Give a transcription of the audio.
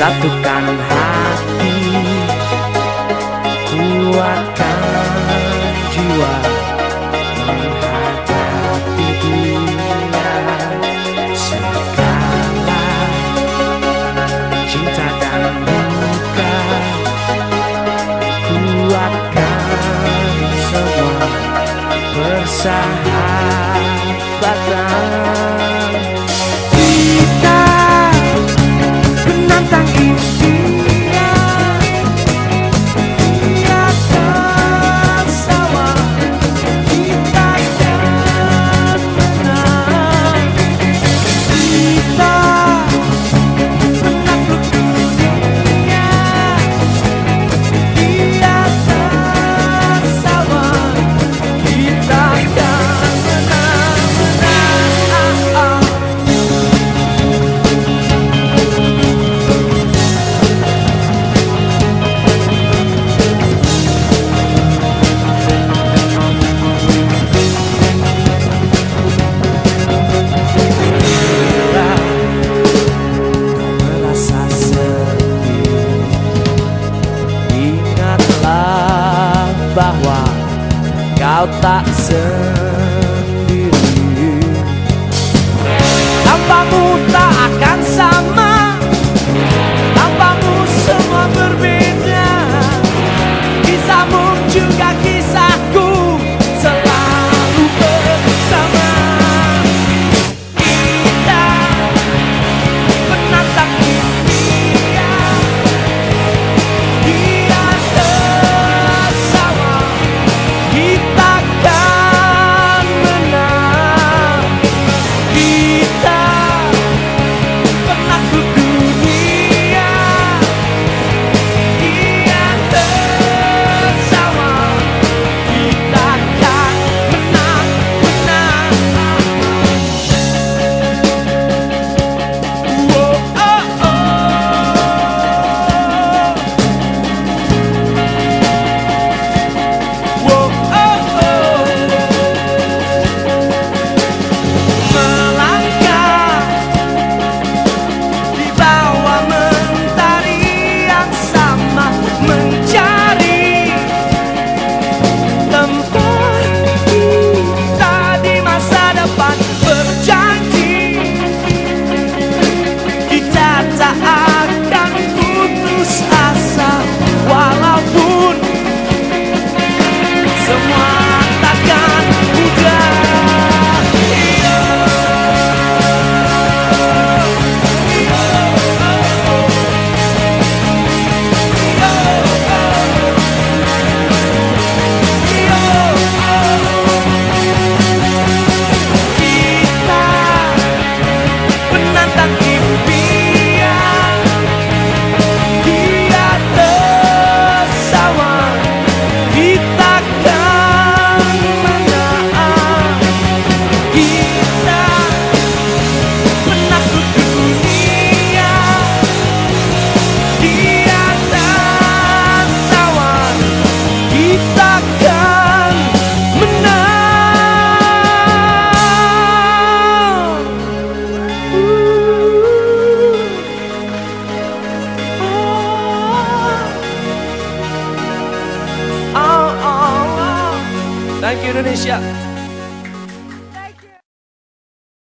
Satukan hati Kuatkan jiwa Menghadapi dunia Segala. Cinta dan muka Kuatkan semua Persahabatan. sun. Thank you Indonesia.